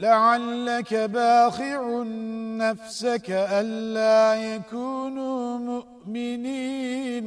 لعلك باخع نفسك ألا يكونوا مؤمنين.